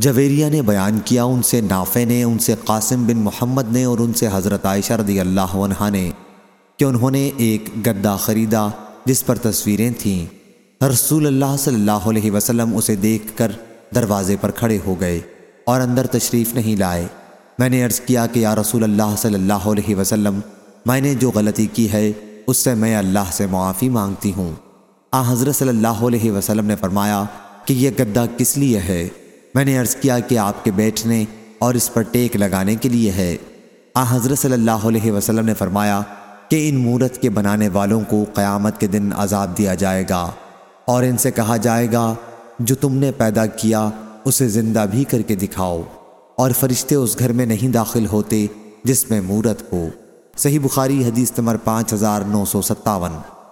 جویریہ نے بیان کیا، ان سے نافع نے، ان سے قاسم بن محمد نے اور ان سے حضرت عائشہ رضی اللہ عنہ نے کہ انہوں نے ایک گدہ خریدا جس پر تصویریں تھیں۔ رسول اللہ صلی اللہ علیہ وسلم اسے دیکھ کر دروازے پر کھڑے ہو گئے اور اندر تشریف نہیں لائے۔ میں نے عرض کیا کہ یا رسول اللہ صلی اللہ علیہ وسلم، میں نے جو غلطی کی ہے، اس سے میں اللہ سے معافی مانگتی ہوں۔ آ، حضرت صلی اللہ علیہ وسلم نے فرمایا کہ یہ گدہ کس لیے ہے؟ میں نے عرض کیا کہ آپ کے بیٹھنے اور اس پر ٹیک لگانے کے لیے ہے۔ آ، حضرت صلی اللہ علیہ وسلم نے فرمایا کہ ان مورت کے بنانے والوں کو قیامت کے دن عذاب دیا جائے گا اور ان سے کہا جائے گا، جو تم نے پیدا کیا، اسے زندہ بھی کر کے دکھاؤ اور فرشتے اس گھر میں نہیں داخل ہوتے جس میں مورت ہو۔ صحیح بخاری حدیث نمبر پانچ ہزار نو سو ستاون۔